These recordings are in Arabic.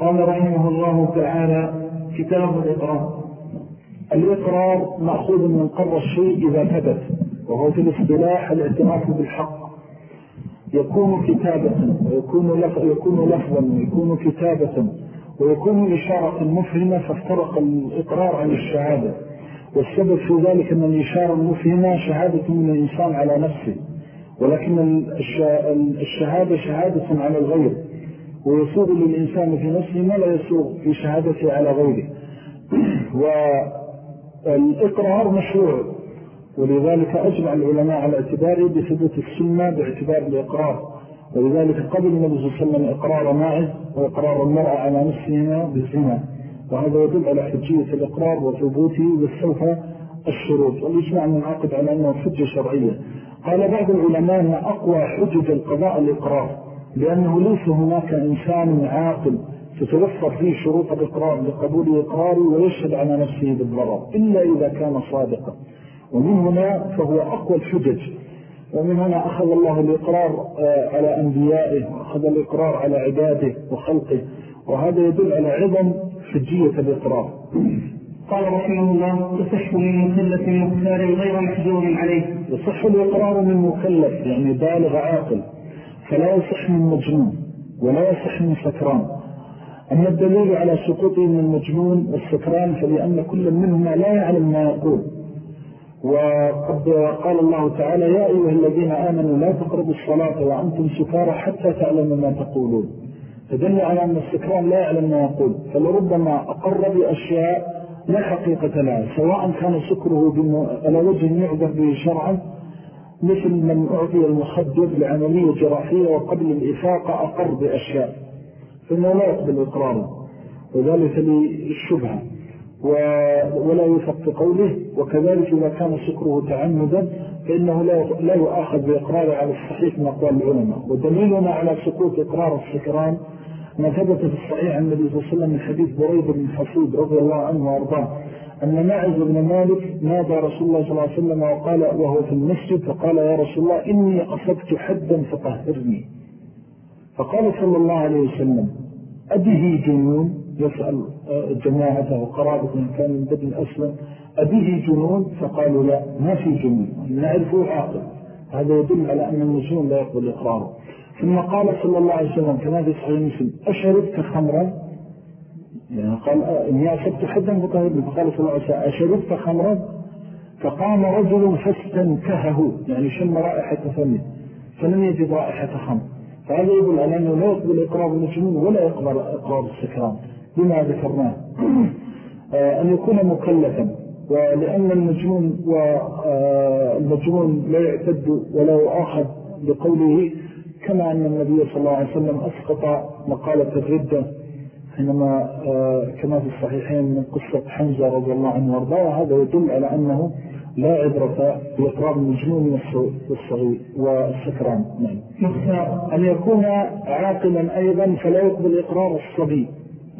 قال رحمه الله تعالى كتاب الإقرار. الإقرار مأخوذ من قر الشيء إذا ثبت وهو في الاصطلاح الاعتراف بالحق. يكون كتابة ويكون يكون لفظا ويكون كتابة ويكون إشارة مفهمة فافترق الإقرار عن الشهادة. والسبب في ذلك أن الإشارة المفهمة شهادة من الإنسان على نفسه ولكن الشهادة شهادة على الغير. ويسوغ للإنسان في نفسه ما لا يسوغ في شهادته على غيره. والإقرار مشروع ولذلك أجمع العلماء على اعتباره بثبوت السنة باعتبار الإقرار. ولذلك قبل النبي صلى الله عليه وسلم إقرار ماعز وإقرار المرأة على نفسهما بالزنا. وهذا يدل على حجية الإقرار وثبوته وسوف الشروط. والإجماع منعقد على أنه حجة شرعية. قال بعض العلماء أقوى حجج القضاء الإقرار. لأنه ليس هناك إنسان عاقل تتوفر فيه شروط الإقرار لقبول إقراره ويشهد على نفسه بالضرر إلا إذا كان صادقا. ومن هنا فهو أقوى الحجج. ومن هنا أخذ الله الإقرار آه، على أنبيائه وأخذ الإقرار على عباده وخلقه وهذا يدل على عظم حجية الإقرار. قال رحمه الله يصح من مكلف مختار غير محجور عليه. يصح الإقرار من مكلف يعني بالغ عاقل. فلا يصح من مجنون ولا يصح من سكران. أما الدليل على سقوطه من المجنون والسكران فلأن كل منهما لا يعلم ما يقول. وقد قال الله تعالى يا أيها الذين آمنوا لا تقربوا الصلاة وأنتم سكارى حتى تعلموا ما تقولون. فدل على أن السكران لا يعلم ما يقول. فلربما أقر بأشياء لا حقيقة لها سواء كان سكره على وجه يعذر به شرعا مثل من أعطي المخدر لعملية جراحية وقبل الإفاقة أقر بأشياء. فإنه لا يقبل إقراره وذلك للشبهة. ولا يفق قوله وكذلك إذا كان سكره تعمدا فإنه لا يؤخذ بإقراره على الصحيح من أقوال العلماء. ودليلنا على سقوط إقرار السكران ما ثبت في الصحيح النبي صلى الله عليه وسلم من حديث بريد بن حصيد رضي الله عنه وأرضاه. أن ماعز بن مالك نادى رسول الله صلى الله عليه وسلم وقال وهو في المسجد فقال يا رسول الله إني أصبت حدا فطهرني فقال صلى الله عليه وسلم أبه جنون؟ يسأل آه، جماعته وقرابته إن كان من بدن أسلم أبيه جنون؟ فقالوا لا ما في جنون نعرفه عاقل. هذا يدل على أن المجنون لا يقبل إقراره. ثم قال صلى الله عليه وسلم كما في صحيح مسلم أشربت خمرا؟ قال آه، إني أصبت حدا فقال فقال صلى الله عليه وسلم أشربت خمرا فقام رجل فاستنكهه يعني شم رائحة فمه فلم يجد رائحة خمر. فهذا يقول على أنه لا يقبل إقرار المجنون ولا يقبل إقرار السكران. بما ذكرناه آه، أن يكون مكلفا ولأن المجنون والمجنون لا يعتد ولا يؤاخذ بقوله كما أن النبي صلى الله عليه وسلم أسقط مقالة الردة حينما آه، كما في الصحيحين من قصة حمزة رضي الله عنه وارضاه وهذا يدل على أنه لا عبرة بإقرار المجنون والصغير والسكران. نعم. أن يكون عاقلا أيضا فلا يقبل إقرار الصبي.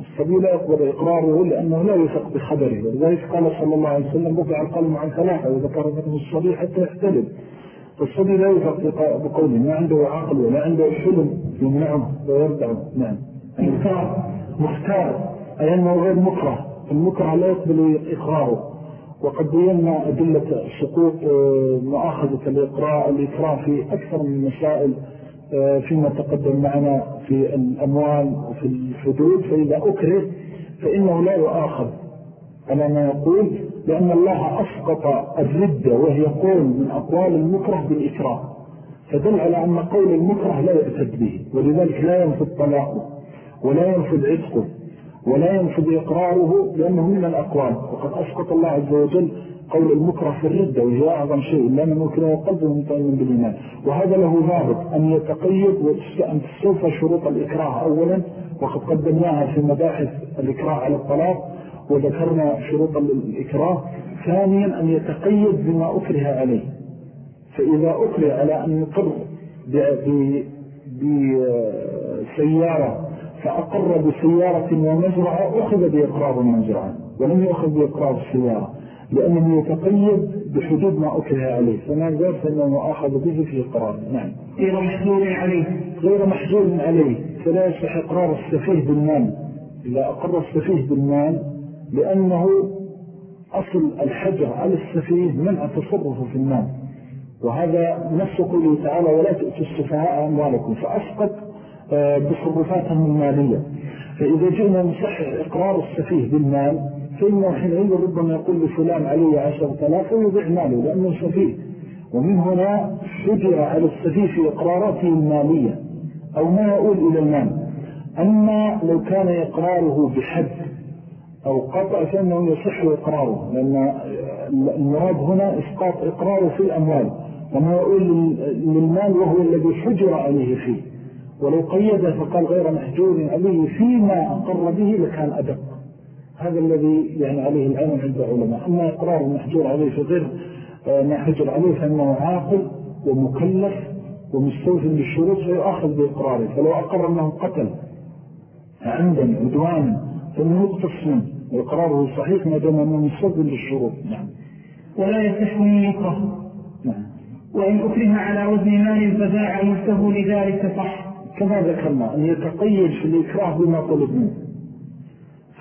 الصبي لا يقبل إقراره لأنه لا يثق بخبره. ولذلك قال صلى الله عليه وسلم رفع القلم عن ثلاثة وذكر ذكر الصبي حتى يحتلم فالصبي لا يثق بقوله ما عنده عقل ولا عنده حلم يمنعه ويردعه. نعم. مختار أي أنه غير مكره. المكره لا يقبل إقراره وقد بينا أدلة سقوط آه، مؤاخذة الإقراء الإكراه في أكثر من مسائل آه، فيما تقدم معنا في الأموال وفي الحدود. فإذا أكره فإنه لا يؤاخذ. على ما يقول لأن الله أسقط الردة وهي قول من أقوال المكره بالإكراه. فدل على أن قول المكره لا يعتد به ولذلك لا ينفذ طلاقه. ولا ينفذ عتقه ولا ينفذ إقراره لأنه من الأقوال وقد أسقط الله عز وجل قول المكره في الردة وهي أعظم شيء إلا من وكله قلبه مطعم بالإيمان. وهذا له ضابط أن يتقيد وأن تستوفى شروط الإكراه أولا. وقد قدمناها في مباحث الإكراه على الطلاق وذكرنا شروط الإكراه. ثانيا أن يتقيد بما أكره عليه. فإذا أكره على أن يقر بسيارة فأقر بسيارة ومزرعة أخذ بإقرار المزرعة ولم يأخذ بإقرار السيارة لأنه يتقيد بحدود ما أكره عليه فما زال فإنه أخذ به في إقرار نعم. غير محجور عليه. غير محجور عليه. فلا يصح إقرار السفيه بالمال. إذا أقر السفيه بالمال لأنه أصل الحجر على السفيه منع تصرفه في المال. وهذا نفس قوله تعالى ولا تؤتوا السفهاء أموالكم. فأسقط بصرفاتهم المالية. فإذا جئنا نصحح إقرار السفيه بالمال فإنه حينئذ ربما يقول لفلان علي عشر ثلاثة ويضع ماله لأنه سفيه ومن هنا حجر على السفيه في إقراراته المالية أو ما يقول إلى المال. أما لو كان إقراره بحد أو قطع فإنه يصح إقراره لأن المراد هنا إسقاط إقراره في الأموال. وما يقول للمال وهو الذي حجر عليه فيه. ولو قيده فقال غير محجور عليه فيما أقر به لكان أدق. هذا الذي يعني عليه العلم عند علماء أما إقرار المحجور عليه في غير آه، ما حجر عليه فإنه عاقل ومكلف ومستوفي للشروط فيؤخذ بإقراره. فلو أقر أنه قتل عمدا عدوانا فإنه يقتص وإقراره صحيح ما دام أنه مستوفي للشروط. نعم. ولا من مكره نعم. وإن أكره على وزن مال فباع ملته لذلك صح. كما ذكرنا أن يتقيد في الإكراه بما طلب منه.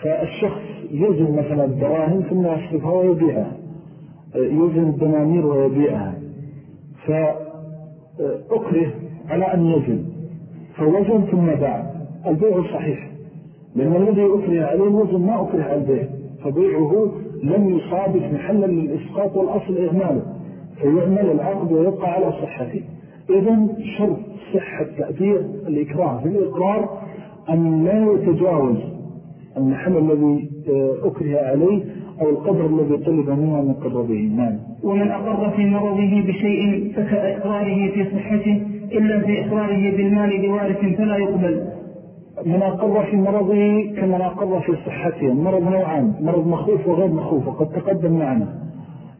فالشخص يزن مثلا الدراهم ثم يصرفها ويبيعها يزن الدنانير ويبيعها. فأكره على أن يزن فوزن ثم باع. البيع صحيح لأن الذي أكره عليه الوزن ما أكره على البيع. فبيعه لم يصادف محلا للإسقاط والأصل إغماله فيعمل العقد ويبقى على صحته. إذن شرط صحة تأثير الإكراه في الإقرار أن لا يتجاوز المحل الذي آه، أكره عليه أو القدر الذي طلب منه من قربه نعم. ومن أقر في مرضه بشيء فكإقراره في صحته إلا في إقراره بالمال بوارث فلا يقبل. من أقر في مرضه كمن أقر في صحته. المرض نوعان مرض مخوف وغير مخوف وقد تقدم معنا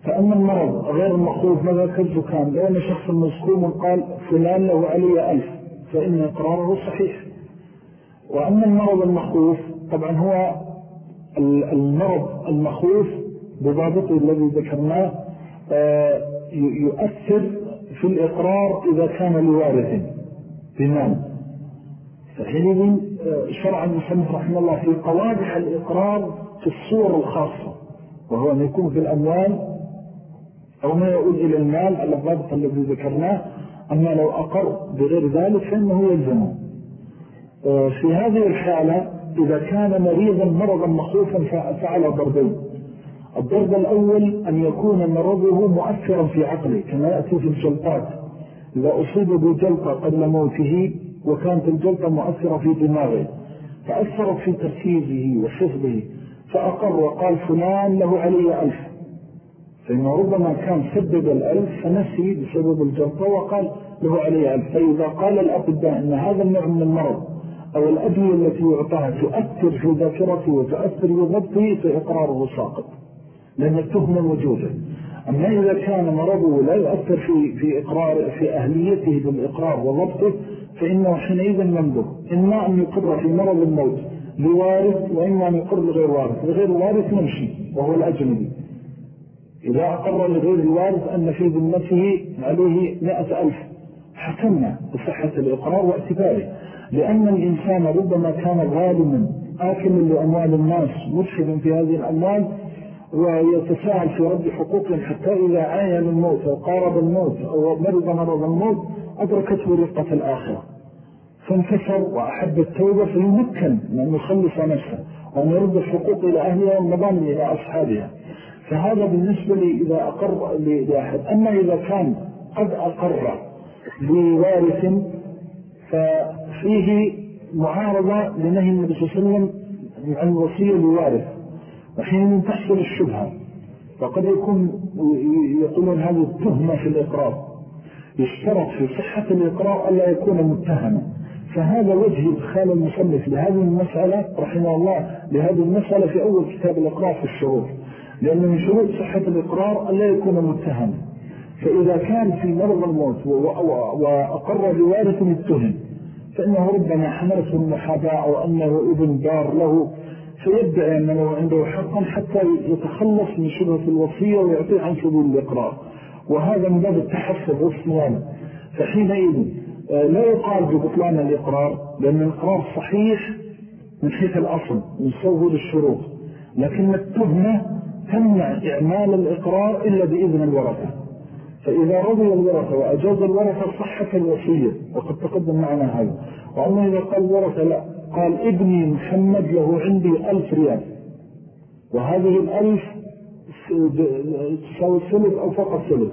فأما المرض غير المخوف ماذا كالزكام لو أن شخص مسكوم قال فلان له علي ألف فإن إقراره صحيح. وأما المرض المخوف طبعا هو المرض المخوف بضابطه الذي ذكرناه آه، يؤثر في الإقرار إذا كان لوارث. بمال فحينئذ آه، شرع المسلم رحمه الله في قوادح الإقرار في الصور الخاصة وهو أن يكون في الأموال أو ما يقول إلى المال على الضابط الذي ذكرناه أما لو أقر بغير ذلك فإنه يلزمه. آه، في هذه الحالة إذا كان مريضا مرضا مخوفا فعل ضربين. الضرب الأول أن يكون مرضه مؤثرا في عقله كما يأتي في الجلطات. إذا أصيب بجلطة قبل موته وكانت الجلطة مؤثرة في دماغه. فأثرت في تركيزه وحفظه. فأقر وقال فلان له علي ألف. فإنه ربما كان سدد الألف فنسي بسبب الجلطة وقال له علي ألف. فإذا قال الأطباء أن هذا النوع من المرض أو الأدوية التي يعطاها تؤثر في ذاكرته وتؤثر في ضبطه فإقراره ساقط لأن التهمة موجودة. أما إذا كان مرضه لا يؤثر في, في, إقرار في أهليته بالإقرار وضبطه فإنه حينئذ ينظر إما أن يقر في مرض الموت لوارث وإما أن يقر لغير وارث. لغير وارث نمشي وهو الأجنبي. إذا أقر لغير الوارث أن في ذمته عليه مئة ألف. حكمنا بصحة الإقرار واعتباره. لأن الإنسان ربما كان ظالما آكلا لأموال الناس مرشدا في هذه الأموال ويتساهل في رد حقوقهم حتى إذا عاين الموت أو قارب الموت أو مرض مرض الموت أدركته رقة الآخرة. فانكسر وأحب التوبة فيمكن من يخلص نفسه وأن يرد الحقوق إلى أهلها والمضامن إلى أصحابها فهذا بالنسبة لي إذا أقر لأحد أما إذا كان قد أقر لوارث ففيه معارضة لنهي النبي صلى الله عليه وسلم عن الوصية لوارث وحين تحصل الشبهة. وقد يكون يقولون هذه التهمة في الإقرار. يشترط في صحة الإقرار ألا يكون متهما. فهذا وجه إدخال المصنف لهذه المسألة رحمه الله لهذه المسألة في أول كتاب الإقرار في الشروط. لأن من شروط صحة الإقرار ألا يكون متهم. فإذا كان في مرض الموت وأقر بوارث التهم فإنه ربما حملته المحاباة أو أنه ابن دار له فيبدأ أنه عنده حقا حتى يتخلص من شبهة الوصية ويعطيه عن سبيل الإقرار. وهذا من باب التحفظ والصيانة فحينئذ آه، لا يقال ببطلان الإقرار لأن الإقرار صحيح من حيث الأصل يسوه للشروط لكن التهمة تمنع إعمال الإقرار إلا بإذن الورثة. فإذا رضي الورثة وأجاز الورثة صحة الوصية وقد تقدم معنا هذا. وأما إذا قال الورثة لا قال ابني محمد له عندي ألف ريال. وهذه الألف تساوي ثلث أو فقط ثلث.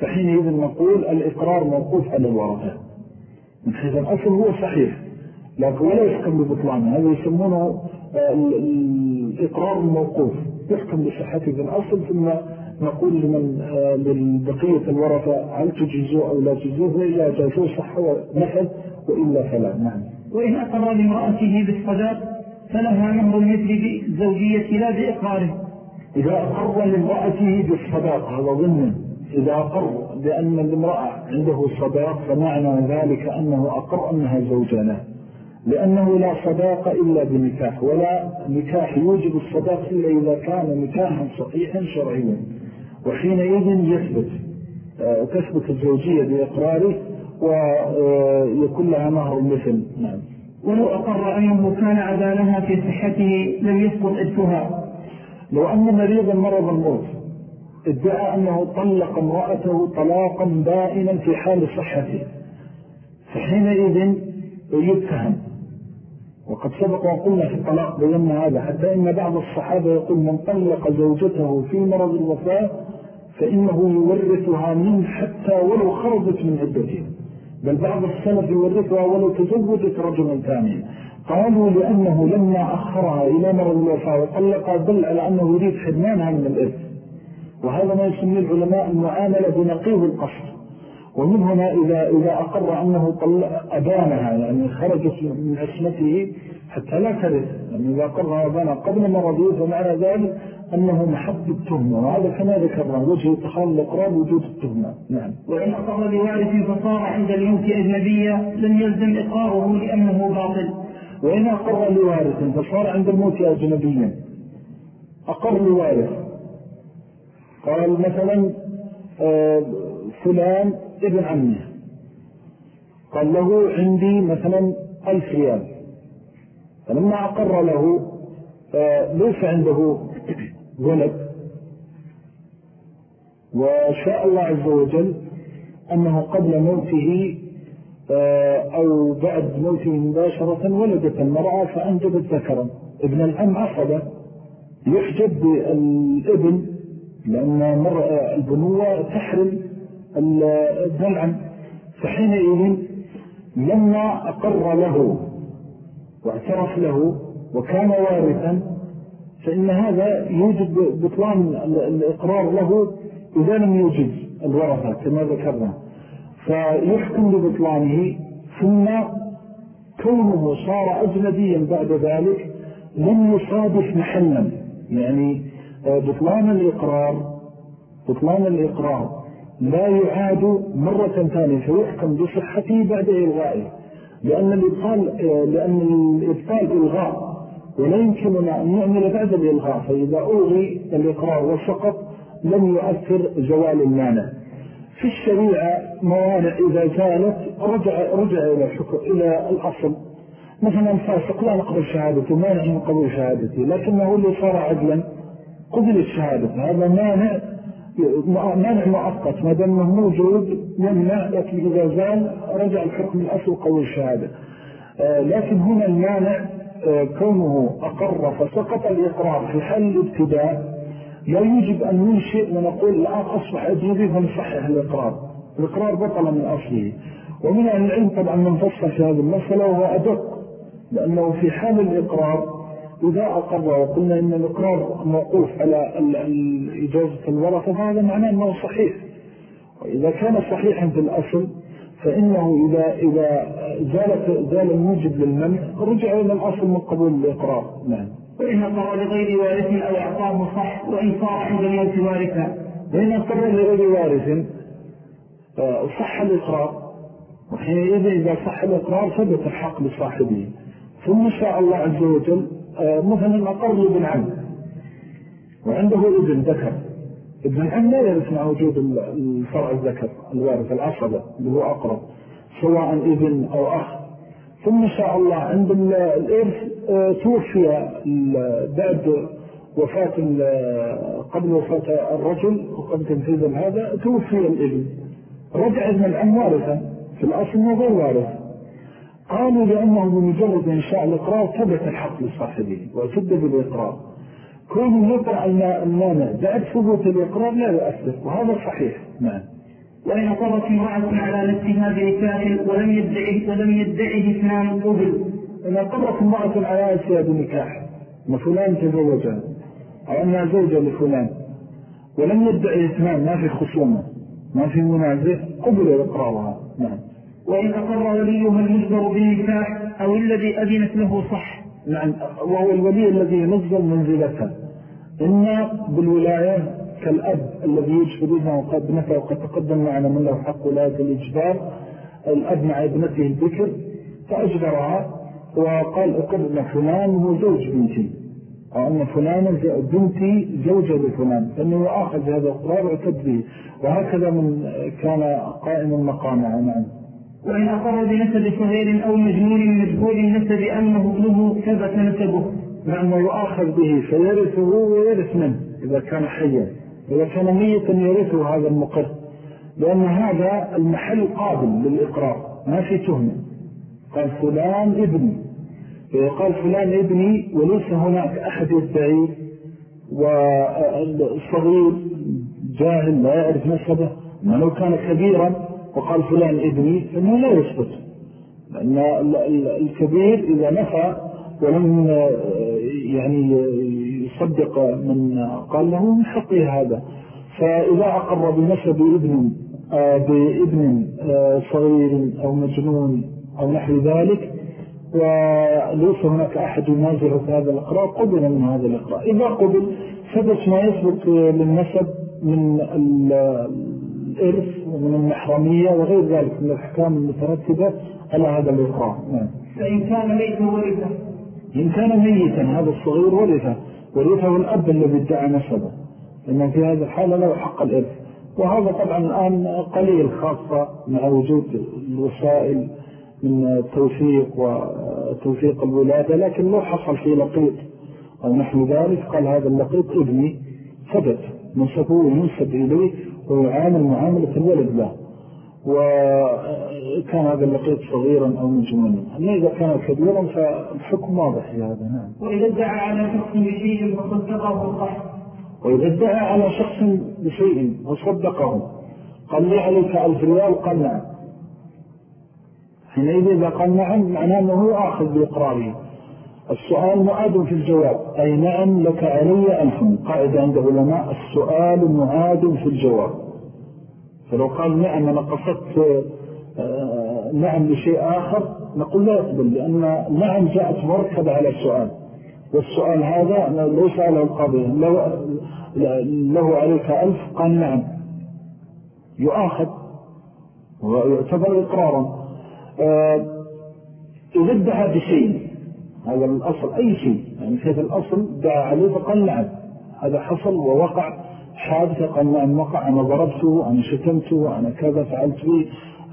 فحينئذ نقول الإقرار موقوف على الورثة. من حيث الأصل هو صحيح. لكن ولا يحكم ببطلانه هذا يسمونه الإقرار الموقوف. يحكم بصحته في الأصل ثم نقول لمن آه، للبقية الورثة هل تجيزوه أو لا تجيزوه وإلا جاءتوه صح ونفذ وإلا فلا. نعم. وإن أقر لامرأته بالصداق فلها مهر المثل بالزوجية لا بإقراره إذا أقر لامرأته بالصداق هذا ضمن إذا أقر بأن الامرأة عنده صداق فمعنى ذلك أنه أقر أنها زوجانه لأنه لا صداق إلا بنكاح ولا نكاح يوجب الصداق إلا إذا كان نكاحا صحيحا شرعيا. وحينئذ يثبت آه، تثبت الزوجية بإقراره ويكون لها مهر المثل. نعم. ولو أقر أنه كان عدالها في صحته لم يسقط إثها لو أن مريضا مرض الموت ادعى أنه طلق امرأته طلاقا بائنا في حال صحته فحينئذ يتهم وقد سبق وقلنا في الطلاق بينا هذا حتى إن بعض الصحابة يقول من طلق زوجته في مرض الوفاة فإنه يورثها منه حتى ولو خرجت من عدته. بل بعض السلف يورثها ولو تزوجت رجلا ثانيا. قالوا لأنه لما أخرها إلى مرض الوفاة وطلقها دل على أنه يريد حرمانها من الإرث. وهذا ما يسميه العلماء المعاملة بنقيض القصر ومن هنا إذا, إذا أقر أنه أبانها يعني خرجت من عصمته حتى لا ترث يعني إذا أقر أبانها قبل مرضه فمعنى ذلك أنه محب التهمة وهذا كما ذكرنا وجه اتخاذ الإقرار وجود التهمة. نعم. وإن أقر لوارث فصار عند الموت أجنبية لم يلزم إقراره لأنه باطل. وإن أقر لوارث فصار عند الموت أجنبيا. أقر لوارث. قال مثلا آه، فلان ابن عمه قال له عندي مثلا ألف ريال. فلما أقر له ليس عنده ولد. وشاء الله عز وجل أنه قبل موته أو بعد موته مباشرة ولدت المرأة فأنجبت ذكرا. ابن العم عصبة يحجب بالابن لأن البنوة تحرم الدلع فحينئذ لما أقر له واعترف له وكان وارثا فإن هذا يوجد بطلان الإقرار له إذا لم يوجد الورثة كما ذكرنا. فيحكم ببطلانه ثم كونه صار أجنبيا بعد ذلك لم يصادف محلا. يعني بطلان الإقرار بطلان الإقرار لا يعاد مرة ثانية. فيحكم بصحته بعد إلغائه. لأن الإبطال, لأن الإبطال إلغاء. ولا يمكننا أن نعمل بعد الإلغاء. فإذا ألغي الإقرار وسقط لم يؤثر زوال المانع. في الشريعة موانع إذا زالت رجع, رجع إلى, إلى الأصل. مثلا فاسق لا نقبل شهادته مانع من قبل شهادته. لكنه اللي صار عدلا قبل الشهادة هذا مانع مانع مؤقت ما دام موجود يمنع لكن إذا زال رجع الحكم الأصل قول الشهادة. آه، لكن هنا المانع آه، كونه أقر فسقط الإقرار في حل الابتداء. لا يجب أن ننشئ ونقول الآن أصبح أجنبي فنصحح الإقرار. الإقرار بطل من أصله. ومن العلم طبعا منفصل في هذه المسألة وهو أدق لأنه في حال الإقرار إذا أقر وقلنا إن الإقرار موقوف على إجازة الورثة فهذا معناه أنه صحيح. وإذا كان صحيحا في الأصل فإنه إذا, إذا زالت زال الموجب للمنع رجع إلى الأصل من قبول الإقرار. نعم. وإن أقر لغير وارث أو أعطاه صح وإن صار عند الموت وارثا وإن أقر لغير وارث آه، صح الإقرار. وحينئذ إذا صح الإقرار ثبت الحق لصاحبه. ثم شاء الله عز وجل مثلا أقر لابن عم. وعنده ابن ذكر. ابن العم لا يرث مع وجود الفرع الذكر الوارث العصبة اللي هو أقرب سواء ابن أو أخ. ثم شاء الله عند الإرث آه، توفي بعد وفاة قبل وفاة الرجل وقبل تنفيذ هذا توفي الابن. رجع ابن العم وارثا. في الأصل ما غير وارث. قالوا لأنه بمجرد إنشاء الإقرار ثبت الحق لصاحبه وسد بالإقرار. كونه يقرأ المانع بعد ثبوت الإقرار لا يؤثر وهذا صحيح. نعم. وإن أقرت امرأة على نفسها بنكاح ولم يدعه ولم يدعه اثنان قبل. إن أقرت امرأة على نفسها بنكاح أن فلان تزوجها أو أنها زوجة لفلان ولم يدعي اثنان ما في خصومة ما في منازع قبل إقرارها. نعم. وإن أقر وليها المجبر بالنكاح أو الذي أذنت له صح؟ نعم وهو الولي الذي ينزل منزلته إما بالولاية كالأب الذي يجبر ابنه ابنته وقد تقدم معنا من له حق ولاية الإجبار الأب مع ابنته الذكر فأجبرها وقال أقرنا فلان هو زوج بنتي أو أن بنتي زوجة لفلان فإنه آخذ هذا القرار واعتد به. وهكذا من كان قائما مقامه نعم. وإن أقر بنسب صغير أو مجنون مجهول النسب أنه ابنه ثبت نسبه. نعم ويؤاخذ به فيرثه ويرث منه إذا كان حيا. إذا كان ميتا يرثه هذا المقر. لأن هذا المحل قابل للإقرار ما في تهمة. قال فلان ابني. قال فلان ابني وليس هناك أحد يدعي والصغير جاهل لا يعرف نسبه. ما لو كان كبيرا وقال فلان ابني فإنه لا يثبت لأن الكبير إذا نفى ولم يعني يصدق من قال له من حقه هذا. فإذا أقر بنسب ابن آه، بابن آه، صغير أو مجنون أو نحو ذلك وليس هناك أحد ينازع في هذا الإقرار قبل من هذا الإقرار. إذا قبل ثبت ما يثبت للنسب من الإرث ومن المحرمية وغير ذلك من الأحكام المترتبة على هذا الإقرار نعم. فإن كان ميتا ورثة إن كان ميتا هذا الصغير ورثة ورثه الأب الذي ادعى نسبه. لأنه في هذه الحالة له حق الإرث. وهذا طبعا الآن قليل خاصة مع وجود الوسائل من التوفيق وتوفيق الولادة. لكن لو حصل في لقيط أو نحن ذلك قال هذا اللقيط ابني ثبت نسبه وينسب إليه. ويعامل معاملة الولد له وكان هذا اللقيط صغيرا أو مجنونا أما إذا كان كبيرا فالحكم واضح في هذا نعم. وإذا ادعى على شخص بشيء وصدقه صح وإذا ادعى على شخص بشيء وصدقه قال لي عليك ألف ريال قال نعم حينئذ إذا قال نعم معناه أنه آخذ بإقراره. السؤال معاد في الجواب. أي نعم لك علي ألف قاعدة عند علماء السؤال معاد في الجواب. فلو قال نعم أنا قصدت آه، نعم لشيء آخر نقول لا يقبل لأن نعم جاءت مركبة على السؤال. والسؤال هذا ليس على القاضي. له عليك ألف قال نعم. يؤاخذ ويعتبر إقرارا. آه، إذا ادعى بشيء هذا الأصل أي شيء. يعني كيف الأصل؟ دعا عليه فقال نعم هذا حصل ووقع. حادثة قال نعم وقع. أنا ضربته أنا شتمته أنا كذا فعلت به.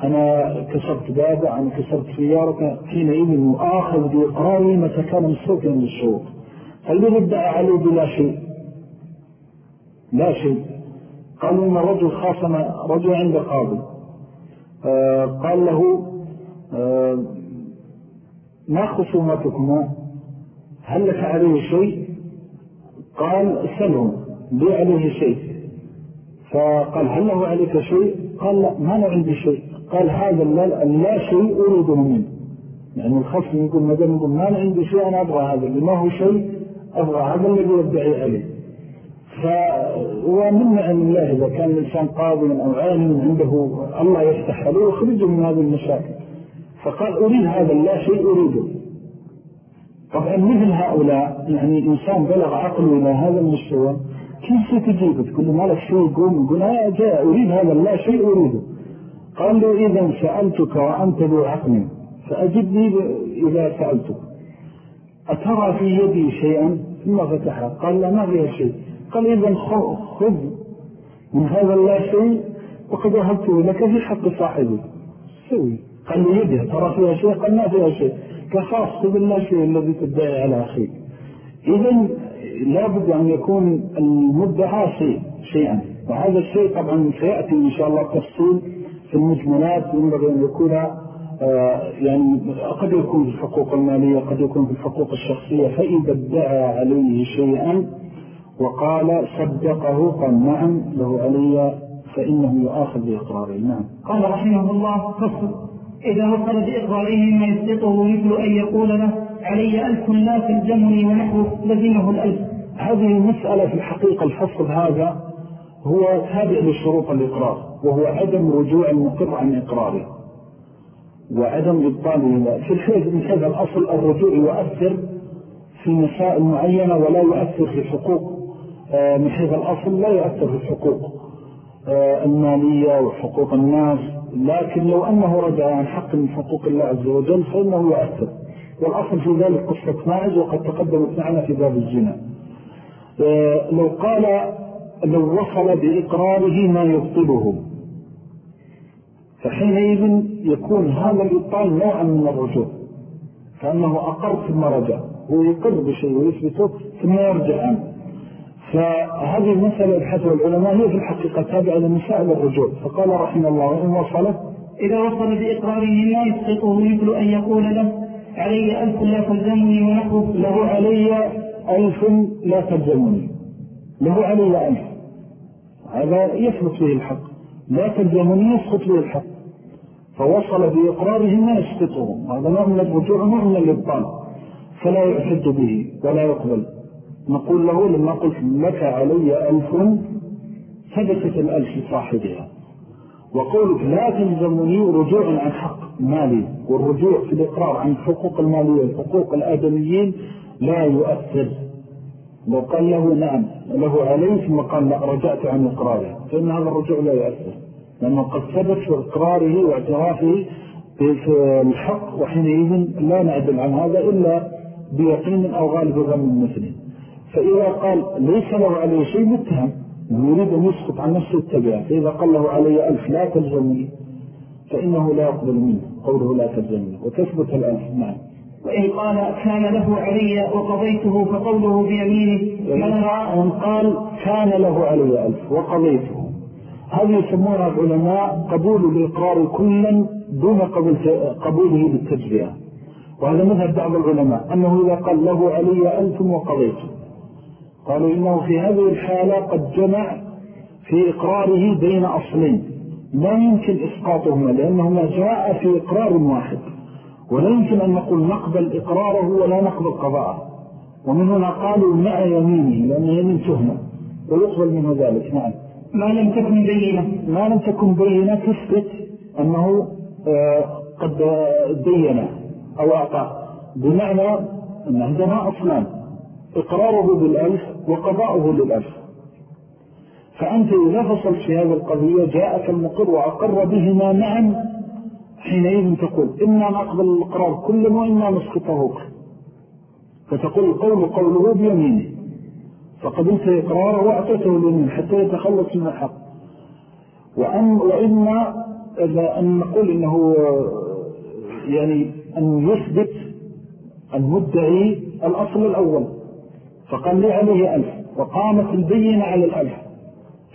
أنا كسرت بابا أنا كسرت سيارته. حينئذ مؤاخذ بإقراره متى كان مستوكا للشروط فالذي ادعى عليه بلا شيء. لا شيء. قالوا إن رجل خاصم رجل عند قاضي. آه قال له آه ما خصومتكما هل لك عليه شيء؟ قال سلهم لي عليه شيء. فقال هل له عليك شيء؟ قال لا ما له عندي شيء. قال هذا لا شيء أريده منه يعني الخصم يقول مدام يقول ما عندي شيء أنا أبغى هذا. اللي ما هو شيء أبغى هذا الذي يدعي عليه. ومن نعم الله إذا كان الإنسان قاضي أو عالم عنده الله يفتح عليه وخرجه من هذه المشاكل. فقال أريد هذا لا شيء أريده. طبعا مثل هؤلاء يعني إنسان بلغ عقله إلى هذا المستوى كيف ستجيبه؟ تقول له مالك شيء يقوم يقول ها جاء أريد هذا لا شيء أريده. قال له إذا سألتك وأنت ذو عقل فأجبني إذا سألتك. أترى في يدي شيئا؟ ثم فتحها قال لا ما فيها شيء. قال إذا خذ من هذا اللا شيء وقد وهبته لك في حق صاحبه. سوي. قال لي يده ترى فيها شيء؟ قال ما فيها شيء. كخاص بالشيء الذي تدعي على أخيك. إذن لابد أن يكون المدعى شيء شيئا. وهذا الشيء طبعا سيأتي إن شاء الله تفصيل في المجملات. ينبغي أن يكون آه، يعني قد يكون في الحقوق المالية قد يكون في الحقوق الشخصية. فإذا ادعى عليه شيئا وقال صدقه قال نعم له علي فإنه يؤاخذ بإقراره. نعم. قال رحمه الله فصل. إذا وصل بإقراره ما يسقطه مثل أن يقول له علي ألف لا تلزمني ونحوه لزمه الألف. هذه المسألة في الحقيقة الفصل هذا هو تابع لشروط الإقرار وهو عدم رجوع المقر عن إقراره وعدم إبطاله في الحيث من هذا الأصل الرجوع يؤثر في مسائل معينة ولا يؤثر في حقوق آه، من حيث الأصل لا يؤثر في الحقوق آه، المالية وحقوق الناس. لكن لو أنه رجع عن حق من حقوق الله عز وجل فإنه يؤثر. والأصل في ذلك قصة ماعز وقد تقدمت معنا في باب الزنا. آه، لو قال لو وصل بإقراره ما يبطله. فحينئذ يكون هذا الإبطال نوعا من الرجوع. كأنه أقر ثم رجع. هو يقر بشيء ويثبته ثم يرجع عنه. فهذه المسألة الحثوى العلماء هي في الحقيقة تابعة لمسائل الرجوع فقال رحمه الله وإن وصلت إذا وصل بإقراره لا يسقطه مثل أن يقول له علي ألف لا تلزمني ونحوه له علي ألف لا تلزمني. له علي ألف. هذا يثبت به الحق. لا تلزمني يسقط به الحق. فوصل بإقراره ما يسقطه. هذا نوع من الرجوع نوع من الإبطال فلا يعتد به ولا يقبل. نقول له لما قلت لك علي ألف ثبتت الألف صاحبها. وقولك لا تلزمني رجوع عن حق مالي والرجوع في الإقرار عن حقوق المالية وحقوق الآدميين لا يؤثر. لو قال له نعم له عليه ثم قال لا رجعت عن إقراره. فإن هذا الرجوع لا يؤثر. لأنه قد ثبت في إقراره واعترافه في الحق وحينئذ لا نعدل عن هذا إلا بيقين أو غالب ظن مثله فإذا قال ليس له عليه شيء متهم. يريد أن يسقط عن نفسه التبعة. فإذا قال له علي ألف لا تلزمني فإنه لا يقبل منه. قوله لا تلزمني. وتثبت الألف. نعم. وإن قال كان له علي وقضيته فقوله بيمينه وإن قال كان له علي ألف وقضيته. هذه يسمونها العلماء قبول الإقرار كلا دون قبوله بالتجرية وهذا مذهب بعض العلماء. أنه إذا قال له علي ألف وقضيته. قالوا إنه في هذه الحالة قد جمع في إقراره بين أصلين. لا يمكن إسقاطهما لأنهما جاء في إقرار واحد. ولا يمكن أن نقول نقبل إقراره ولا نقبل قضاءه. ومن هنا قالوا مع يمينه لأن يمين تهمة. ويقبل منه ذلك نعم. ما لم تكن بينة. ما لم تكن بينة تثبت أنه آه، قد دينه أو أعطاه بمعنى أن عندنا أصلان. إقراره بالألف وقضاؤه للألف فأنت إذا فصلت في هذه القضية جاءك المقر وأقر بهما معا حينئذ تقول إما نقبل الإقرار كله وإما نسقطه. فتقول القول قوله بيمينه. فقبلت إقراره وأعطيته اليمين حتى يتخلص من الحق. وأن وإما أن نقول إنه يعني أن يثبت المدعي الأصل الأول. فقال لي عليه ألف وقامت البينة على الألف.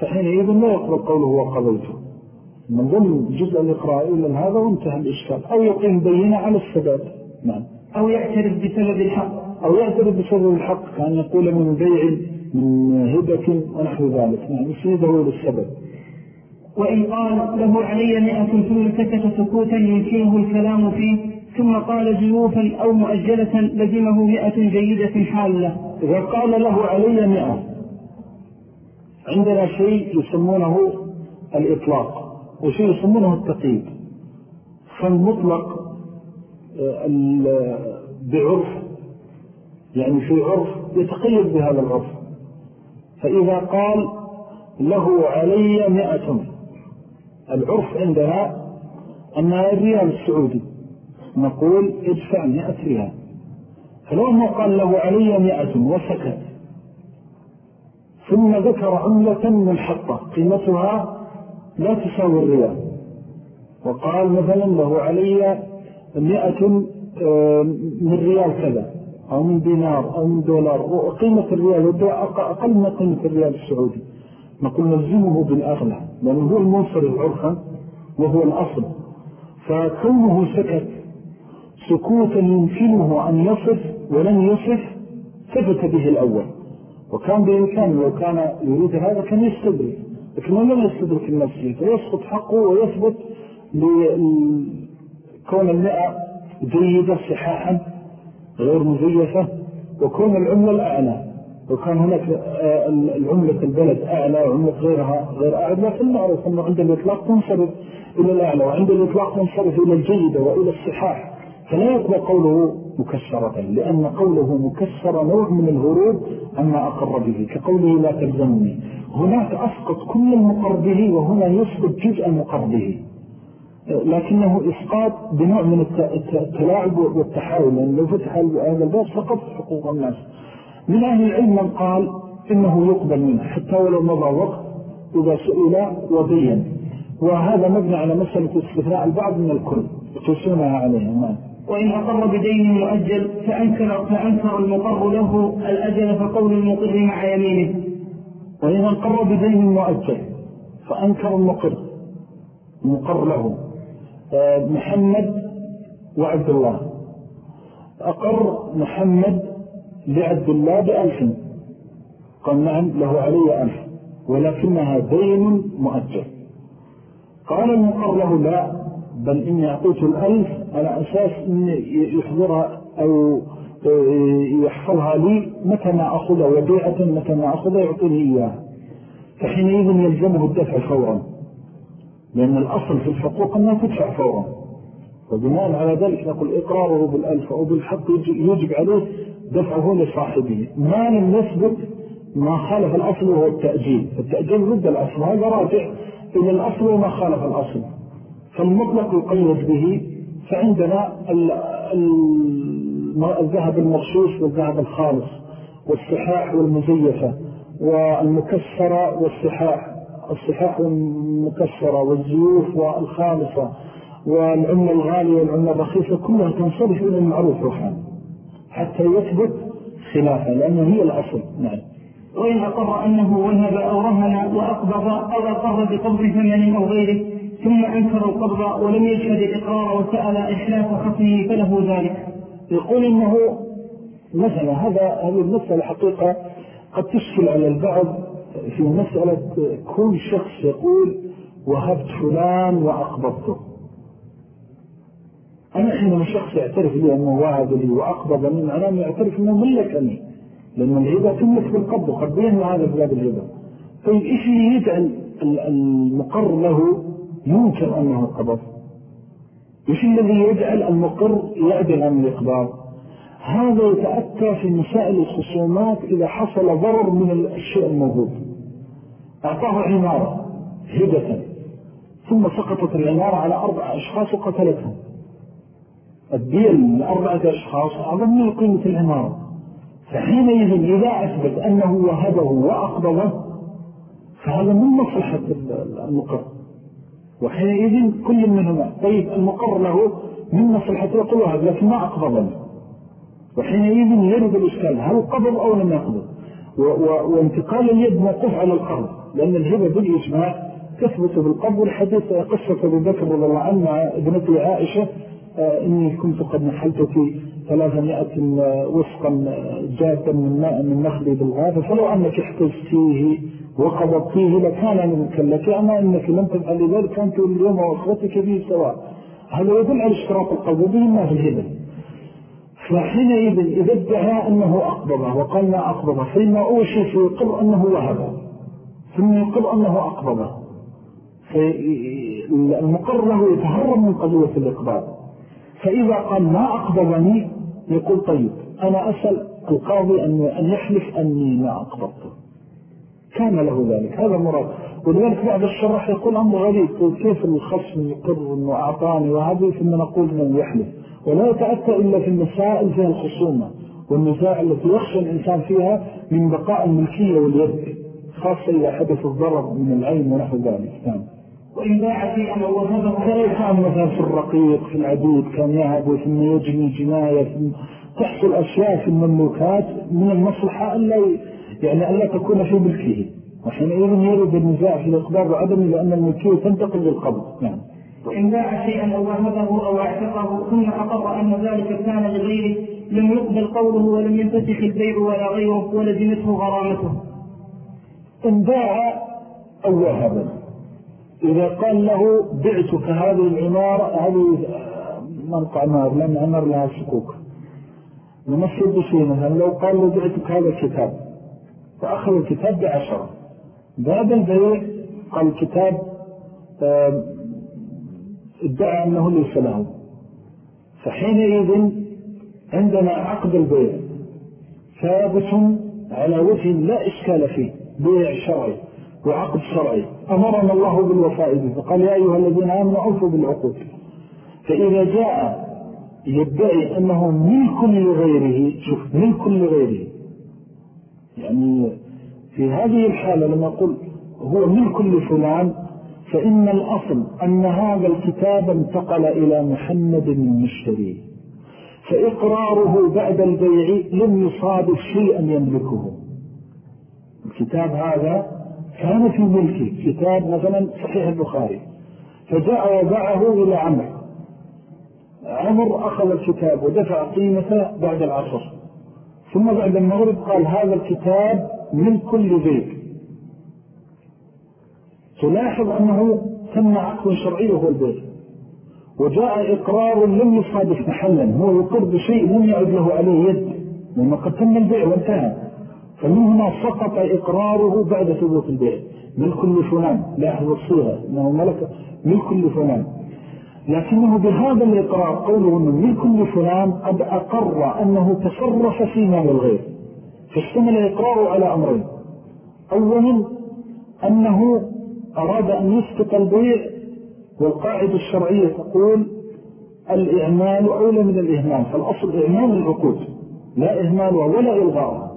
فحينئذ لا يقبل قوله وقضيته. من ضمن جزء الإقراء إلا هذا وانتهى الإشكال. أو يقيم بينة على السبب. نعم. أو يعترف بسبب الحق. أو يعترف بسبب الحق. كأن يقول من بيع من هبة ونحو ذلك. نعم. يسيده للسبب. وإن قال له علي مئة ثم سكت سكوتا يمكنه الكلام فيه ثم قال جيوفا أو مؤجلة لزمه مئة جيدة حالة. إذا قال له علي مئة. عندنا شيء يسمونه الإطلاق وشيء يسمونه التقييد. فالمطلق آه، بعرف يعني في عرف يتقيد بهذا العرف. فإذا قال له علي مئة العرف عندنا أنها الريال السعودي. نقول ادفع مئة ريال. أنه قال له علي مئة وسكت. ثم ذكر عملة منحطة قيمتها لا تساوي الريال. وقال مثلا له علي مئة آه، من ريال كذا أو من دينار أو من دولار. وقيمة الريال أقل من قيمة الريال السعودي. نقول نلزمه بالأغلى لأنه هو المنصرف عرفا وهو الأصل. فكونه سكت سكوتا يمكنه أن يصف ولن يصف ثبت به الأول. وكان بإمكانه لو كان يريد هذا كان يستدرك. لكنه لم يستدرك النفسية فيسقط حقه ويثبت لكون المئة جيدة صحاحا غير مزيفة وكون العملة الأعلى. وكان هناك آه، العملة البلد أعلى وعملة غيرها غير أعلى لكن نعرف أنه عند الإطلاق تنصرف إلى الأعلى وعند الإطلاق تنصرف إلى الجيدة وإلى الصحاح. فلا يقبل قوله مكسرة لأن قوله مكسر نوع من الهروب عما أقر به كقوله لا تلزمني. هناك أسقط كل المقر به وهنا يسقط جزء المقر به لكنه إسقاط بنوع من التلاعب والتحاول. لأن لو فتح هذا الباب سقط حقوق الناس. من أهل العلم من قال إنه يقبل منه حتى ولو مضى وقت إذا سئل وبين وهذا مبني على مسألة استثناء البعض من الكل يقيسونها عليها نعم وإن أقر بدين مؤجل فأنكر, فأنكر المقر له الأجل فقول المقر مع يمينه. وإن أقر بدين مؤجل فأنكر المقر المقر له. آه، محمد وعبد الله. أقر محمد لعبد الله بألف. قال نعم له علي ألف. ولكنها دين مؤجل. قال المقر له لا. بل إني أعطيته الألف على أساس إن يحضرها أو يحفظها لي متى ما أخذها وبيعة متى ما أخذها يعطيني إياها. فحينئذ يلزمه الدفع فورا. لأن الأصل في الحقوق أنها تدفع فورا. وبناء على ذلك نقول إقراره بالألف أو بالحق يجب عليه دفعه لصاحبه. ما لم يثبت ما خالف الأصل وهو التأجيل. التأجيل ضد الأصل. هذا راجع إلى الأصل وما خالف الأصل. فالمطلق يقيد به فعندنا الذهب المرشوش والذهب الخالص والصحاح والمزيفة والمكسرة والصحاح الصحاح والمكسرة والزيوف والخالصة والعمة الغالية والعمة الرخيصة كلها تنصرف إلى المعروف رفعا حتى يثبت خلافة لأنه هي الأصل. نعم. وإن أقر أنه وهب أو رهن وأقبض أو أقر بقبض ثمن أو غيره ثم أنكر القبض ولم يشهد الإقرار وسأل إحلاف خطه فله ذلك. يقول إنه مثلا هذا هذه المسألة حقيقة قد تشكل على البعض في مسألة كل شخص يقول وهبت فلان وأقبضته. أنا حينما شخص يعترف لي أنه وهب لي وأقبض من معناه يعترف أنه ملكني لأن الهبة تملك بالقبض وقد بينا هذا في باب الهبة طيب إيش يجعل المقر له يمكن أنه قبض. إيش الذي يجعل المقر يعدل عن الإقباض؟ هذا يتأتى في مسائل الخصومات إذا حصل ضرر من الشيء الموجود. أعطاه عمارة هبة ثم سقطت العمارة على أربع أشخاص وقتلتهم. الدين لأربعة أشخاص أعظم من قيمة العمارة. فحينئذ إذا أثبت أنه وهبه وأقبضه فهذا من مصلحة المقر. وحينئذ كل منهما طيب المقر له من مصلحته وهب لكن ما أقبضني وحينئذ يرد الإشكال هل قبض أو لم يقبض؟ وانتقال اليد موقف على القبض لأن الهبة بالإجماع تثبت بالقبض الحديث قصة أبو بكر رضي الله عنه مع ابنتي عائشة إني كنت قد نحلت في ثلاثمائة وسقا جادا من ماء من نخلي بالغابة فلو أنك احتزتيه وقبضتيه لكان من كلك أما أنك لم تفعل ذلك كانت اليوم وأخوتك به سواء. هذا يدل على اشتراط القبض؟ ما في الهبة فحينئذ إذا ادعى أنه أقبضه وقال ما أقبضه فإما أوشي فيقر أنه وهبه. ثم يقر أنه أقبضه. فالمقر له يتهرب من قضية الإقباض. فإذا قال ما أقبضني يقول طيب أنا أسأل القاضي أن يحلف أني ما أقبضته. كان له ذلك هذا مراد. ولذلك بعد الشرح يقول أمر غريب كيف الخصم يقر أنه أعطاني وهذه ثم نقول أنه يحلف. ولا يتأتى إلا في المسائل فيها الخصومة والنزاع التي يخشى الإنسان فيها من بقاء الملكية واليد خاصة إذا حدث الضرر من العين ونحو ذلك. نعم. وإن باع شيئا أو وهبه كان مثلا في الرقيق في العدود كان يهب ثم يجني جناية ثم تحصل أشياء في المملوكات من المصلحة ألا يعني ألا تكون في ملكه. وحينئذ يرد النزاع في الإقدار وعدم لأن الملكية تنتقل للقبض. نعم. وإن باع شيئا أو وهبه أو اعتقه ثم أقر أن ذلك كان لغيره لم يقبل قوله ولم ينفتح البيع ولا غيره ولزمته غرامته. إن باع أو وهب إذا قال له بعتك هذه العمارة هذه منقع نار لأن عمر لها سكوك نمثل بشيء مثلا لو قال له بعتك هذا الكتاب؟ فأخذ الكتاب بعشرة. بعد البيع قال الكتاب ادعى أنه ليس له. فحينئذ عندنا عقد البيع. ثابت على وجه لا إشكال فيه بيع شرعي. وعقد شرعي. أمرنا الله بالوفاء به. فقال يا أيها الذين آمنوا أوفوا بالعقود. فإذا جاء يدعي أنه ملك لغيره شوف ملك لغيره. يعني في هذه الحالة لما أقول هو ملك لفلان فإن الأصل أن هذا الكتاب انتقل إلى محمد المشتري. فإقراره بعد البيع لم يصادف شيئا يملكه. الكتاب هذا كان في ملكه كتاب مثلا صحيح البخاري فجاء وباعه إلى عمر عمر أخذ الكتاب ودفع قيمته بعد العصر. ثم بعد المغرب قال هذا الكتاب من كل بيت تلاحظ أنه تم عقد شرعي وهو البيت. وجاء إقرار لم يصادف محلا. هو يقر بشيء لم يعد له عليه يد. لما قد تم البيع وانتهى. فمن هنا سقط إقراره بعد ثبوت البيع. من كل فلان لاحظ الصيغة إنه ملك من كل فلان. لكنه بهذا الإقرار قوله أنه من كل فلان قد أقر أنه تصرف في مال الغير. فاشتمل إقراره على أمرين. أولا أنه أراد أن يسقط البيع والقاعدة الشرعية تقول الإعمال أولى من الإهمال. فالأصل إعمال العقود لا إهمالها ولا إلغاءها.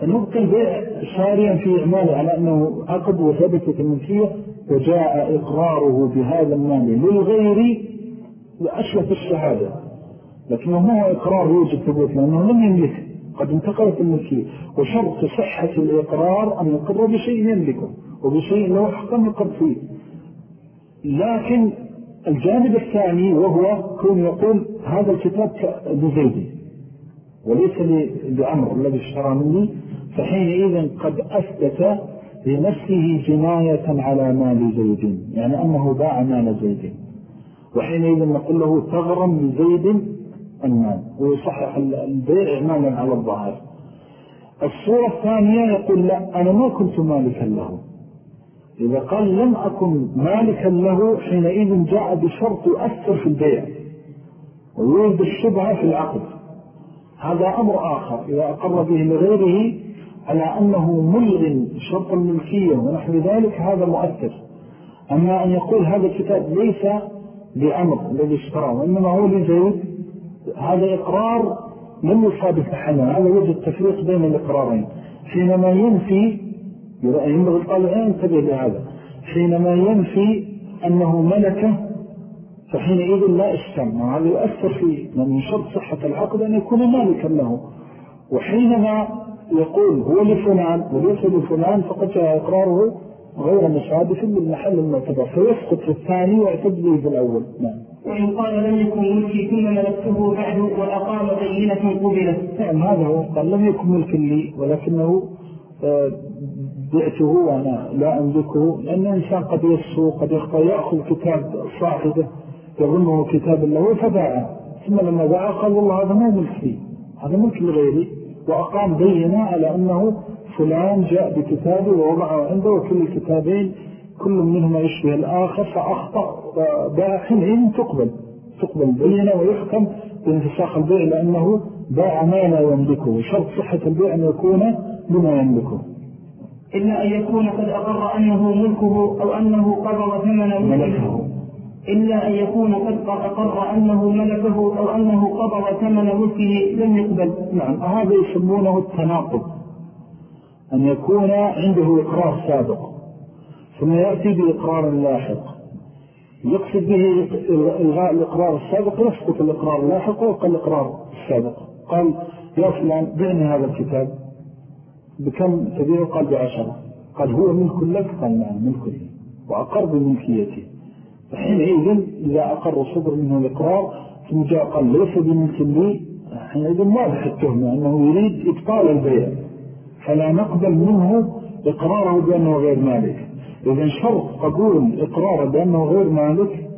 فنبقى البيع شاريا في إعماله على أنه عقد وثبتت الملكية وجاء إقراره بهذا المال للغير لأشلف الشهادة. لكنه ما هو إقرار يوجد ثبوت لأنه لم يملك. قد انتقلت الملكية وشرط صحة الإقرار أن يقر بشيء يملكه وبشيء له حقا يقر فيه. لكن الجانب الثاني وهو كون يقول هذا الكتاب لزيدي وليس لأمر الذي اشترى مني. فحينئذ قد أثبت لنفسه جناية على مال زيد يعني أنه باع مال زيد. وحينئذ نقول له تغرم لزيد المال ويصحح البيع إعمالا على الظهر الصورة الثانية يقول لا أنا ما كنت مالكا له. إذا قال لم أكن مالكا له حينئذ جاء بشرط يؤثر في البيع ويريد الشبهة في العقد. هذا أمر آخر إذا أقر به لغيره على أنه ملغ شرط الملكية ونحو ذلك هذا مؤثر. أما أن يقول هذا الكتاب ليس لأمر الذي اشتراه وإنما هو لزيد. هذا إقرار لم يصادف حنا هذا وجد تفريق بين الإقرارين. حينما ينفي ينبغي الطالعين انتبه لهذا. حينما ينفي أنه ملكه فحينئذ لا إشكال هذا يؤثر فيه من شرط صحة العقد أن يكون مالكا له. وحينما يقول هو لفلان وليس لفلان فقد جاء إقراره غير مصادف للمحل المعتبر فيسقط في الثاني ويعتد به في الأول. نعم. وإن قال لم يكن ملكي ثم ملكته بعد وأقام بينة قبلت. نعم هذا هو. قال لم يكن ملك لي ولكنه آه، بعته وأنا لا أملكه لأن الإنسان قد يسهو قد يخطى يأخذ كتاب صاحبه يظنه كتاب الله فباعه. ثم لما باعه قال والله هذا مو ملك لي هذا ملك لغيري. وأقام بينا على أنه فلان جاء بكتابه ووضعه عنده وكل الكتابين كل منهما يشبه الآخر فأخطأ حينئذ تقبل تقبل بينا ويحكم بانفساخ البيع لأنه باع ما لا يملكه شرط صحة البيع أن يكون بما يملكه. إلا أن يكون قد أقر أنه ملكه أو أنه قبض ثمن ملكه. إلا أن يكون قد أقر أنه ملكه أو أنه قبض ثمن ملكه لم يقبل. نعم هذا يسمونه التناقض. أن يكون عنده إقرار سابق ثم يأتي بإقرار لاحق يقصد به إلغاء الإقرار السابق يسقط الإقرار اللاحق ويبقى الإقرار السابق. قال يا فلان بعني هذا الكتاب. بكم تبيعه قال بعشرة. قال هو ملك لك؟ قال نعم ملك لي وأقر بملكيته. فحينئذ إذا أقر صدر منه الإقرار ثم جاء قال ليس بملك لي حينئذ واضح التهمة أنه يريد إبطال البيع فلا نقبل منه إقراره بأنه غير مالك. إذن شرط قبول إقراره بأنه غير مالك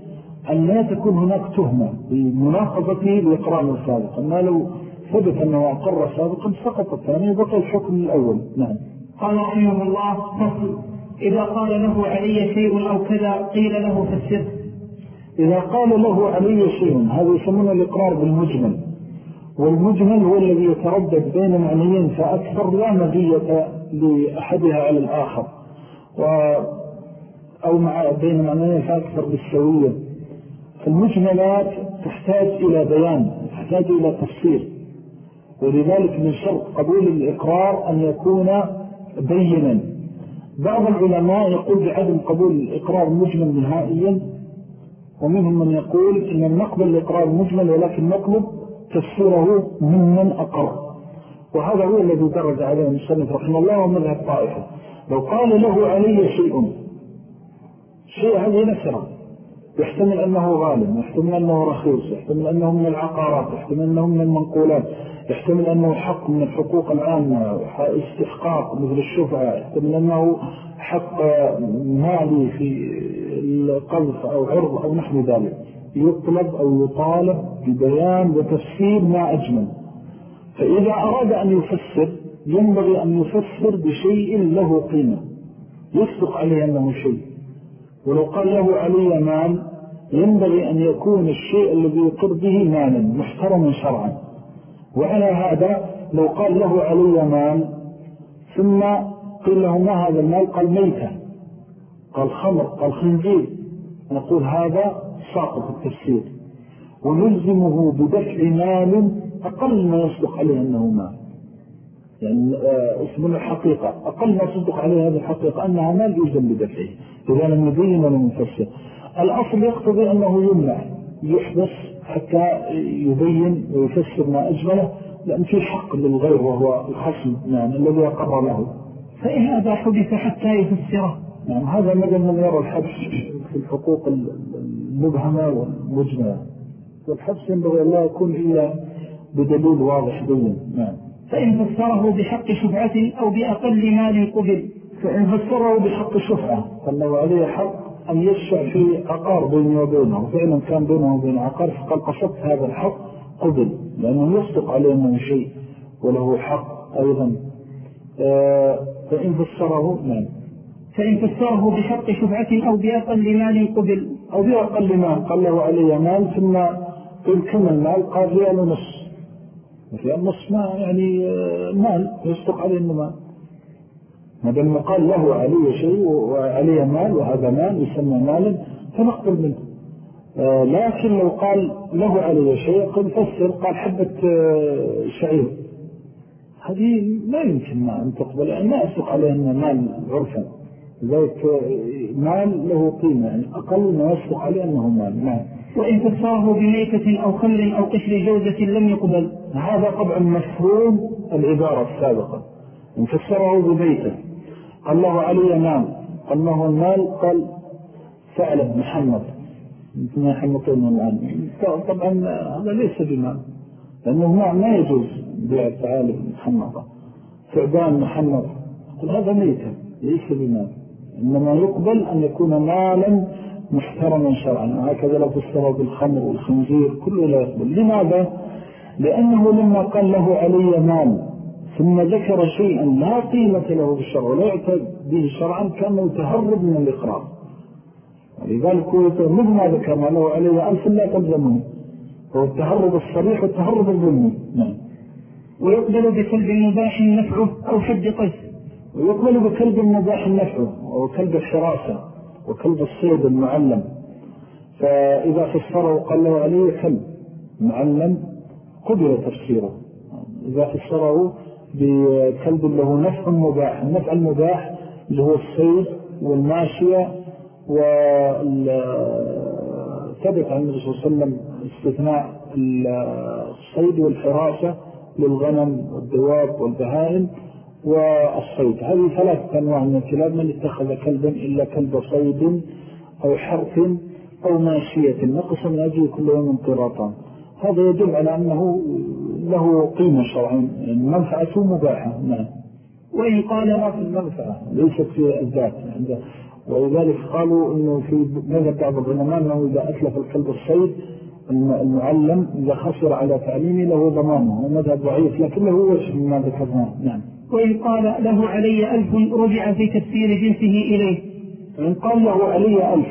أن لا تكون هناك تهمة بمناقضته لإقرار السابق. أما لو ثبت أنه أقر سابقا سقط الثاني وبقى الحكم الأول. نعم. قال رحمه الله فصل إذا قال له علي شيء أو كذا قيل له في السر إذا قال له علي شيء هذا يسمونه الإقرار بالمجمل. والمجمل هو الذي يتردد بين معنيين فأكثر لا مزية لأحدها على الآخر. و أو مع بين معنيين فأكثر بالسوية. المجملات تحتاج إلى بيان تحتاج إلى تفسير. ولذلك من شرط قبول الإقرار أن يكون بينا. بعض العلماء يقول بعدم قبول الإقرار مجمل نهائيا ومنهم من يقول إن نقبل الإقرار مجمل ولكن نطلب تفسيره ممن أقر. وهذا هو الذي درج عليه المسلم رحمه الله ومذهب طائفة. لو قال له علي شيء شيء هذه نسرة. يحتمل أنه غالب يحتمل أنه رخيص يحتمل أنه من العقارات يحتمل أنه من المنقولات يحتمل أنه حق من الحقوق العامة استحقاق مثل الشفعة يحتمل أنه حق مالي في القذف أو عرض أو نحو ذلك. يطلب أو يطالب ببيان وتفسير ما أجمل. فإذا أراد أن يفسر ينبغي أن يفسر بشيء له قيمة. يصدق عليه أنه شيء. ولو قال له علي مال ينبغي أن يكون الشيء الذي يقر به مالا محترما شرعا. وعلى هذا لو قال له علي مال ثم قيل له ما هذا المال؟ قال ميتة. قال خمر قال خنجير نقول هذا ساقط التفسير. ونلزمه بدفع مال أقل ما يصدق عليه أنه مال. يعني آه، اسمنا الحقيقة. أقل ما تصدق عليه هذه الحقيقة أنها مال يلزم بدفعه إذا لم يبين ولم يفسر. الأصل يقتضي أنه يمنع يحبس حتى يبين ويفسر ما أجمله لأن في حق للغير وهو الخصم يعني الذي أقر له. فإن هذا حدث حتى يفسره. يعني هذا مدى من يرى الحبس في الحقوق المبهمة والمجملة. والحبس ينبغي الله يكون إلا بدليل واضح بين نعم. فإن فسره بحق شفعة أو بأقل مال قبل. فإن فسره بحق شفعة فإنه عليه حق أن يشفع في عقار بيني وبينه وفعلا كان بينه وبين عقار فقال قصدت هذا الحق قبل لأنه يصدق عليه من شيء وله حق أيضا. آه، فإن فسره نعم. فإن فسره بحق شفعة أو بأقل مال قبل. أو بأقل مال قال له علي مال ثم قل كم المال قال ريال ونص ريال نص ما يعني آه، مال يصدق عليه إنه مال. ما قال له علي شيء وعلي مال وهذا مال يسمى مالا فنقبل منه. آه، لكن لو قال له علي شيء قد فسر قال حبة آه، شعير. هذه ما يمكن ما أن تقبل يعني ما أسق عليه أنه مال عرفا. ذلك مال له قيمة يعني أقل ما يسق عليه أنه مال. نعم. وإن فسره بميتة أو خمر أو قشر جوزة لم يقبل. هذا طبعا مفهوم العبارة السابقة. إن فسره بميتة. قال له علي مال قال له المال قال فعلا محمد ما حمطين الآن. طبعا هذا ليس بمال لأنه ما, يجوز بيع تعالي محمد. ثعبان محمد. قل هذا ميتا ليس بمال إنما يقبل أن يكون مالا محترما شرعا. هكذا لو فسره بالخمر والخنزير كله لا يقبل. لماذا؟ لأنه لما قال له علي مال ثم ذكر شيئا لا قيمة له بالشرع ولا يعتد به شرعا كان تهرب من الإقرار. ولذلك هو مثل ما ذكرنا له عليه ألف لا تلزمه هو التهرب الصريح والتهرب الظلمي نعم. ويقبل بكلب مباح نفعه أو حد قيس ويقبل بكلب مباح نفعه وكلب الحراسة. وكلب الصيد المعلم. فإذا فسره وقال له عليه كلب معلم قبل تفسيره إذا فسره بكلب له نفع مباح النفع المباح اللي هو الصيد والماشية وثبت عن النبي صلى الله عليه وسلم استثناء الصيد والحراسة للغنم والدواب والبهائم. والصيد. هذه ثلاثة أنواع من الكلاب من اتخذ كلبا إلا كلب صيد أو حرف أو ماشية. نقص من أجل كل يوم قراطان هذا يدل على أنه له قيمة شرعين المنفعة مباحة. نعم. وإن قال ما في المنفعة ليست في الذات. ولذلك قالوا أنه في مذهب بعض العلماء أنه إذا أتلف الكلب الصيد المعلم إذا خسر على تعليمه له ضمانه ومذهب ضعيف لكن له وجه مما ذكرناه. نعم. وإن قال له علي ألف رجع في تفسير جنسه إليه. وإن قال له علي ألف.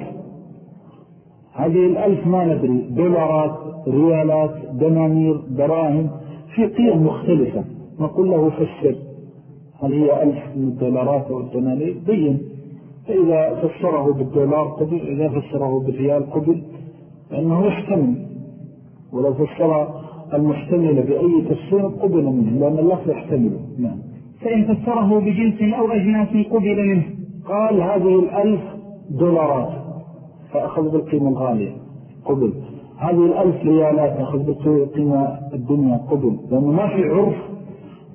هذه الألف ما ندري. دولارات ريالات دنانير دراهم في قيم مختلفة. نقول له فسر. هل هي ألف من الدولارات أو الدنانير بين. فإذا فسره بالدولار قبل إذا فسره بالريال قبل لأنه يحتمل. ولو فسر المحتمل بأي تفسير قبل منه لأن اللفظ يحتمله نعم. فإن فسره بجنس أو أجناس قبل منه. قال هذه الألف دولارات. فأخذ بالقيمة الغالية قبل. هذه الألف ريالات أخذ بالقيمة الدنيا قبل. لأنه ما في عرف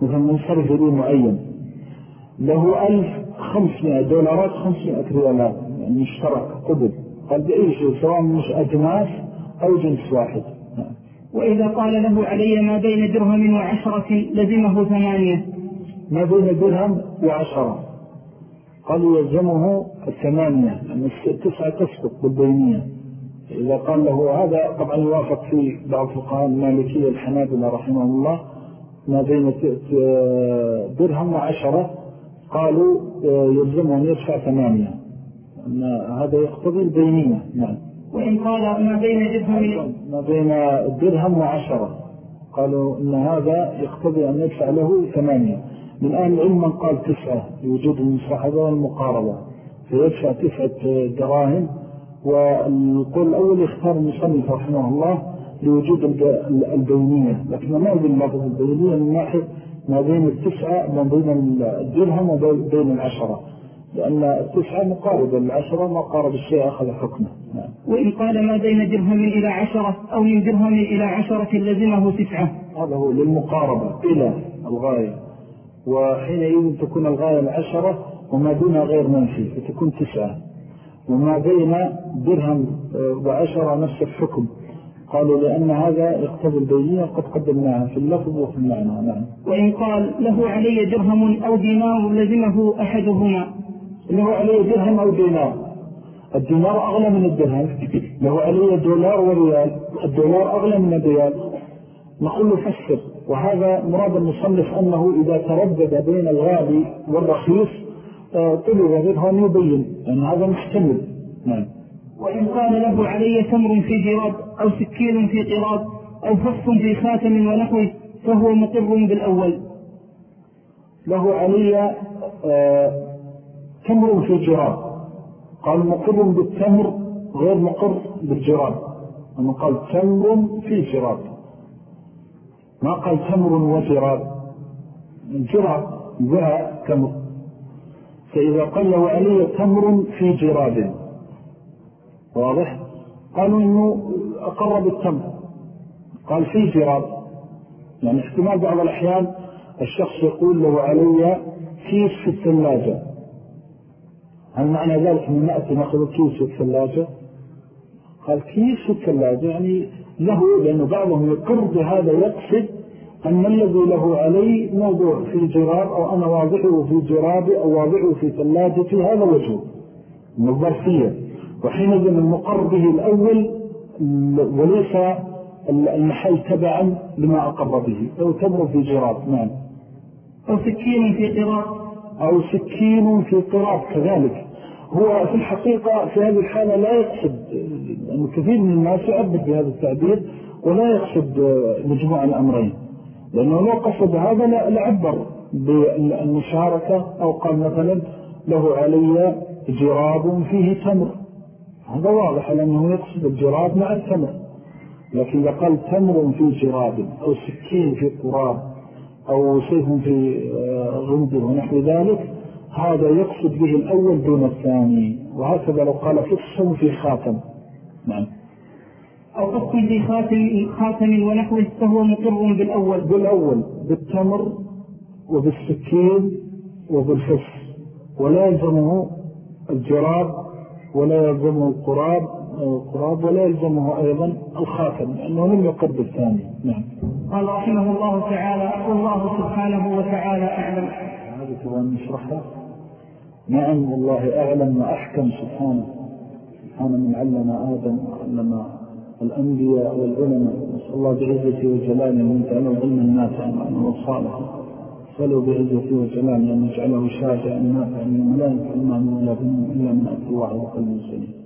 مثل منصرف لي معين. له ألف خمسمائة دولارات خمسمائة ريالات يعني مشترك قبل. قال بأي شيء سواء مش أجناس أو جنس واحد. وإذا قال له علي ما بين درهم وعشرة لزمه ثمانية. ما بين درهم وعشرة. قالوا يلزمه الثمانية لأن التسعة تسقط بالبينية إذا قال له هذا طبعا يوافق في بعض فقهاء المالكية الحنابلة رحمه الله ما بين درهم وعشرة. قالوا يلزمه أن يدفع ثمانية. أن هذا يقتضي البينية نعم. وإن قال ما بين درهم ما بين درهم وعشرة. قالوا إن هذا يقتضي أن يدفع له ثمانية. من آن العلم من قال تسعة لوجود المصاحبة والمقاربة. فيدفع تسعة دراهم. والقول الأول يختار المصنف رحمه الله لوجود البينية. لكن ما يبين لفظ البينية من ناحية ما بين التسعة ما بين الدرهم وبين العشرة. لأن التسعة مقاربة العشرة ما قارب الشيء أخذ حكمه. نعم. وإن قال ما بين درهم إلى عشرة أو من درهم إلى عشرة لزمه تسعة. هذا هو للمقاربة إلى الغاية. وحينئذ تكون الغاية العشرة وما دونها غير منفي فتكون تسعة. وما بين درهم وعشرة نفس الحكم. قالوا لأن هذا يقتضي البينية قد قدمناها في اللفظ وفي المعنى. نعم. وإن قال له علي درهم أو دينار لزمه أحدهما. له علي درهم أو دينار. الدينار أغلى من الدرهم. له علي دولار وريال. الدولار أغلى من الريال. نقول له فسر. وهذا مراد المصنف أنه إذا تردد بين الغالي والرخيص آه، طلب منه أن يبين أن هذا محتمل. نعم. وإن قال له علي تمر في جراب أو سكين في قراب أو فص في خاتم ونحوه فهو مقر بالأول. له علي آه، تمر في جراب قال مقر بالتمر غير مقر بالجراب أنه قال تمر في جراب ما قال تمر وجراب جراب ذا تمر. فإذا قال له علي تمر في جراب؟ واضح؟ قالوا إنه أقر بالتمر. قال في جراب. يعني احتمال بعض الأحيان الشخص يقول له علي كيس في الثلاجة. هل معنى ذلك من نأتي نأخذ كيس في الثلاجة؟ قال كيس في الثلاجة يعني له لأنه بعضهم يقر بهذا يقصد أن الذي له علي موضوع في جراب أو أنا واضعه في جرابي أو واضعه في ثلاجتي هذا وجهه من الظرفية. وحينئذ المقر به الأول وليس المحل تبعا لما أقر به أو تمر في جراب نعم. أو سكين في قراب أو سكين في قراب كذلك. هو في الحقيقة في هذه الحالة لا يقصد كثير من الناس يعبر بهذا التعبير ولا يقصد مجموع الأمرين. لأنه لو قصد هذا لعبر بالمشاركة أو قال مثلا له علي جراب فيه تمر. هذا واضح لأنه يقصد الجراب مع التمر. لكن إذا قال تمر في جراب أو سكين في قراب أو سيف في آه، غمده ونحو ذلك هذا يقصد به الأول دون الثاني. وهكذا لو قال فص في خاتم. نعم. أو فص في خاتم, خاتم ونحوه فهو مقر بالأول. بالأول بالتمر وبالسكين وبالفس ولا يلزمه الجراب ولا يلزمه القراب القراب ولا يلزمه أيضا الخاتم لأنه لم يقر بالثاني. نعم. قال رحمه الله تعالى والله سبحانه وتعالى أعلم. هذا تبغى نشرحها؟ نعم والله أعلم وأحكم سبحانه. سبحانه من علم آدم وعلم الأنبياء والعلماء. نسأل الله بعزته وجلاله من تعلم علما نافعا وعنه صالحا. صلوا بعزته وجلاله أن يجعله شافعا نافعا من الملائكة إما من الله إلا من أبد الله وقلب سليم